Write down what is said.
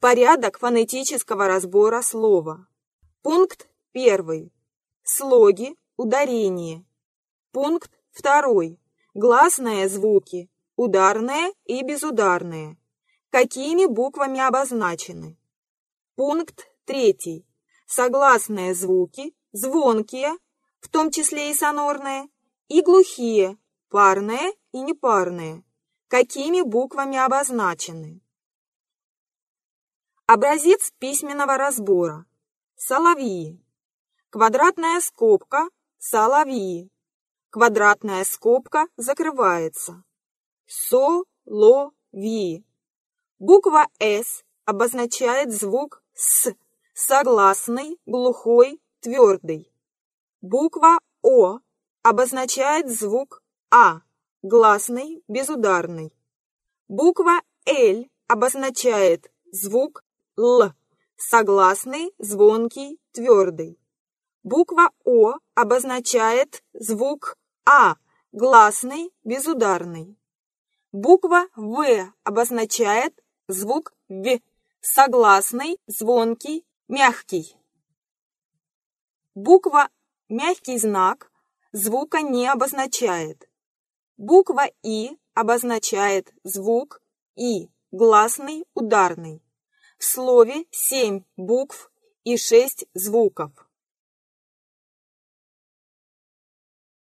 Порядок фонетического разбора слова. Пункт 1. Слоги, ударение. Пункт 2. Гласные звуки, ударные и безударные. Какими буквами обозначены? Пункт 3. Согласные звуки, звонкие, в том числе и сонорные, и глухие, парные и непарные. Какими буквами обозначены? Образец письменного разбора. Соловьи. Квадратная скобка – соловьи. Квадратная скобка закрывается. Со-ло-ви. Буква «С» обозначает звук «С», согласный, глухой, твердый. Буква «О» обозначает звук «А», гласный, безударный. Буква «Л» обозначает звук Л. Согласный, звонкий, твердый. Буква О обозначает звук А, гласный, безударный. Буква В обозначает звук В, согласный, звонкий, мягкий. Буква мягкий знак звука не обозначает. Буква И обозначает звук И, гласный, ударный. Слове семь букв и шесть звуков.